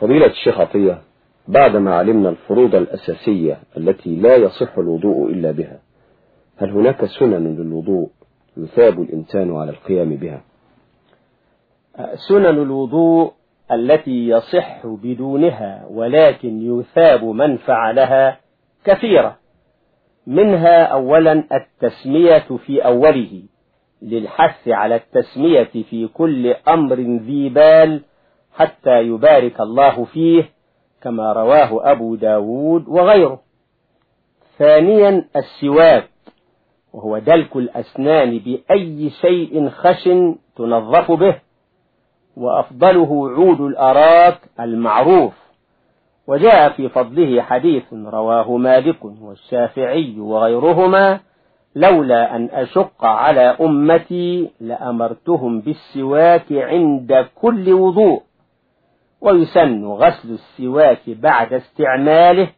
فضيلة الشيخ عطية بعدما علمنا الفروض الأساسية التي لا يصح الوضوء إلا بها هل هناك سنن للوضوء يثاب الإنسان على القيام بها؟ سنن الوضوء التي يصح بدونها ولكن يثاب من فعلها كثيرة. منها أولا التسمية في أوله للحث على التسمية في كل أمر ذي بال حتى يبارك الله فيه كما رواه أبو داود وغيره. ثانيا السواك وهو دلك الأسنان بأي شيء خشن تنظف به وأفضله عود الأراك المعروف. وجاء في فضله حديث رواه مالك والشافعي وغيرهما لولا أن أشق على أمتي لأمرتهم بالسواك عند كل وضوء. ويسن غسل السواك بعد استعماله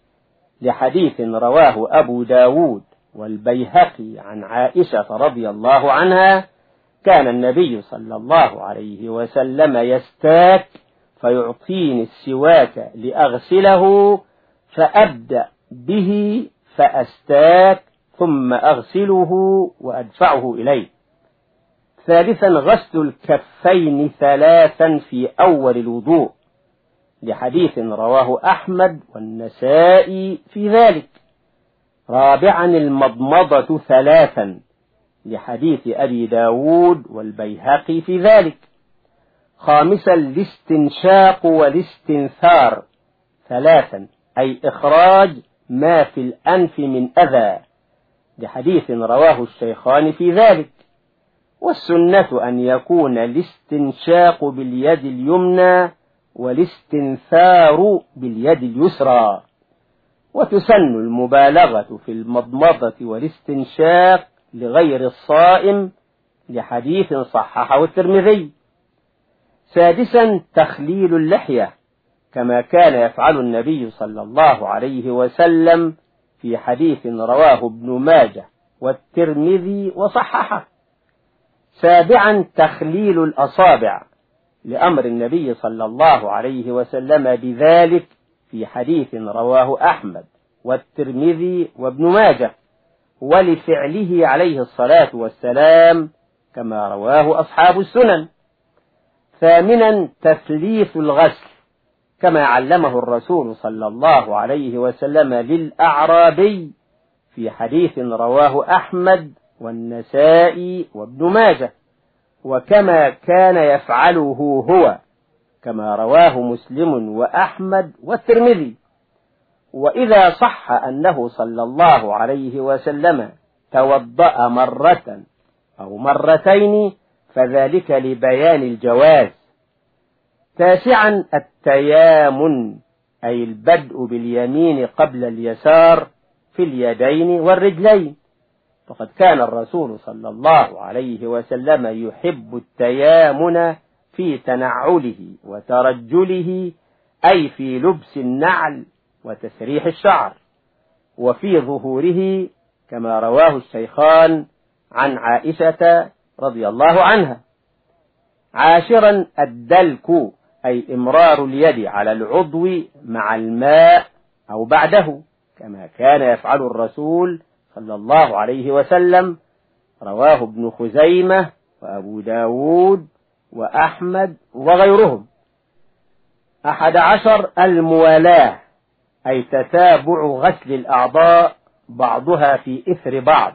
لحديث رواه أبو داود والبيهقي عن عائشة رضي الله عنها كان النبي صلى الله عليه وسلم يستاك فيعطيني السواك لأغسله فأبدأ به فأستاك ثم أغسله وأدفعه إليه. ثالثا غسل الكفين ثلاثا في أول الوضوء. لحديث رواه أحمد والنسائي في ذلك. رابعا المضمضة ثلاثا لحديث أبي داود والبيهقي في ذلك. خامسا الاستنشاق والاستنثار ثلاثا أي إخراج ما في الأنف من أذى لحديث رواه الشيخان في ذلك. والسنة أن يكون الاستنشاق باليد اليمنى والاستنثار باليد اليسرى. وتسن المبالغة في المضمضة والاستنشاق لغير الصائم لحديث صححه الترمذي. سادسا تخليل اللحية كما كان يفعل النبي صلى الله عليه وسلم في حديث رواه ابن ماجه والترمذي وصححه. سابعا تخليل الأصابع لأمر النبي صلى الله عليه وسلم بذلك في حديث رواه أحمد والترمذي وابن ماجه ولفعله عليه الصلاة والسلام كما رواه أصحاب السنن. ثامنا تثليث الغسل كما علمه الرسول صلى الله عليه وسلم للأعرابي في حديث رواه أحمد والنسائي وابن ماجه. وكما كان يفعله هو كما رواه مسلم وأحمد والترمذي. وإذا صح أنه صلى الله عليه وسلم توضأ مرة أو مرتين فذلك لبيان الجواز. تاسعا التيامن أي البدء باليمين قبل اليسار في اليدين والرجلين. فقد كان الرسول صلى الله عليه وسلم يحب التيامن في تنعله وترجله أي في لبس النعل وتسريح الشعر. وفي ظهوره كما رواه الشيخان عن عائشة رضي الله عنها. عاشرا الدلك أي إمرار اليد على العضو مع الماء أو بعده كما كان يفعل الرسول صلى الله عليه وسلم رواه ابن خزيمة وأبو داود وأحمد وغيرهم. أحد عشر الموالاة أي تتابع غسل الأعضاء بعضها في إثر بعض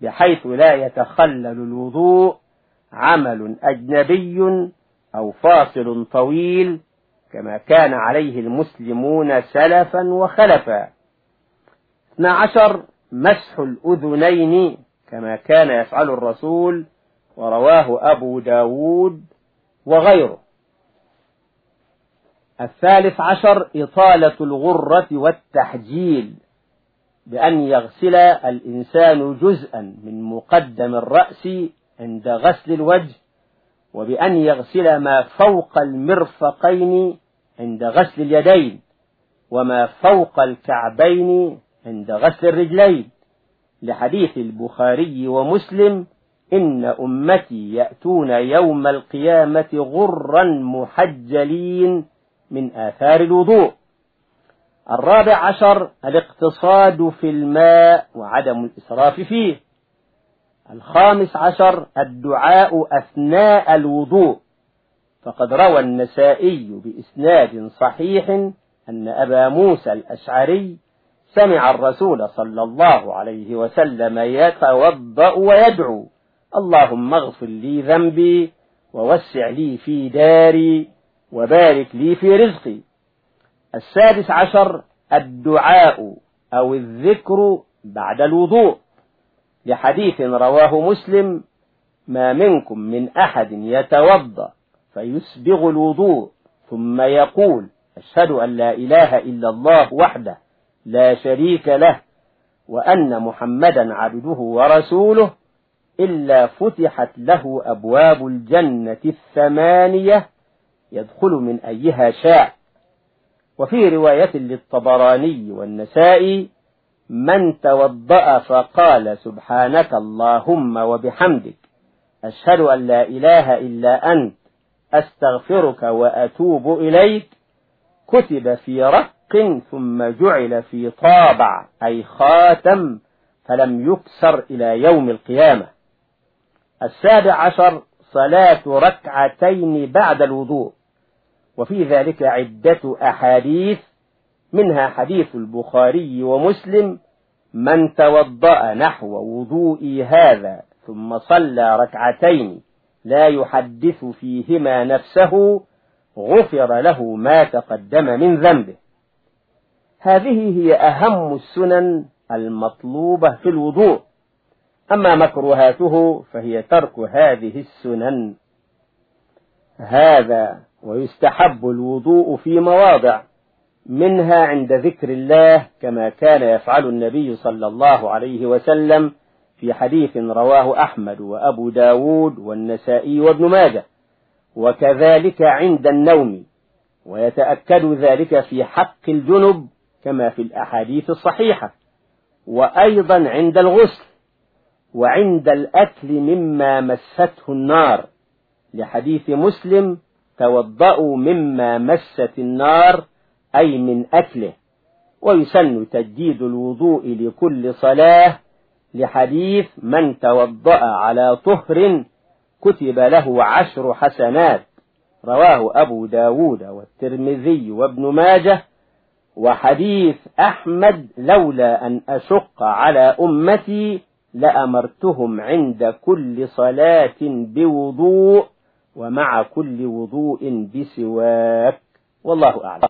بحيث لا يتخلل الوضوء عمل أجنبي أو فاصل طويل كما كان عليه المسلمون سلفا وخلفا. 12 مسح الأذنين كما كان يفعل الرسول ورواه أبو داود وغيره. الثالث عشر إطالة الغرة والتحجيل بأن يغسل الإنسان جزءا من مقدم الرأس عند غسل الوجه وبأن يغسل ما فوق المرفقين عند غسل اليدين وما فوق الكعبين عند غسل الرجلين. لحديث البخاري ومسلم إن أمتي يأتون يوم القيامة غرا محجلين من آثار الوضوء. الرابع عشر الاقتصاد في الماء وعدم الإسراف فيه. الخامس عشر الدعاء أثناء الوضوء. فقد روى النسائي بإسناد صحيح أن أبا موسى الأشعري سمع الرسول صلى الله عليه وسلم يتوضأ ويدعو. اللهم اغفر لي ذنبي ووسع لي في داري وبارك لي في رزقي. السادس عشر الدعاء أو الذكر بعد الوضوء. لحديث رواه مسلم ما منكم من أحد يتوضأ فيسبغ الوضوء ثم يقول أشهد أن لا إله إلا الله وحده. لا شريك له وأن محمدا عبده ورسوله إلا فتحت له أبواب الجنة الثمانية يدخل من أيها شاء. وفي رواية للطبراني والنسائي من توضأ فقال سبحانك اللهم وبحمدك أشهد أن لا إله إلا أنت أستغفرك وأتوب إليك. كتب في رق ثم جعل في طابع أي خاتم فلم يكسر إلى يوم القيامة. السابع عشر صلاة ركعتين بعد الوضوء. وفي ذلك عدة أحاديث منها حديث البخاري ومسلم من توضأ نحو وضوئي هذا ثم صلى ركعتين لا يحدث فيهما نفسه غفر له ما تقدم من ذنبه. هذه هي أهم السنن المطلوبة في الوضوء. أما مكروهاته فهي ترك هذه السنن. هذا ويستحب الوضوء في مواضع منها عند ذكر الله كما كان يفعل النبي صلى الله عليه وسلم في حديث رواه أحمد وأبو داود والنسائي وابن ماجه. وكذلك عند النوم ويتأكد ذلك في حق الجنب كما في الأحاديث الصحيحة وأيضا عند الغسل وعند الأكل مما مسته النار. لحديث مسلم توضأوا مما مست النار أي من أكله. ويسن تجديد الوضوء لكل صلاة. لحديث من توضأ على طهر كتب له عشر حسنات. رواه أبو داود والترمذي وابن ماجه. وحديث أحمد لولا أن أشق على أمتي لأمرتهم عند كل صلاة بوضوء ومع كل وضوء بسواك. والله أعلم.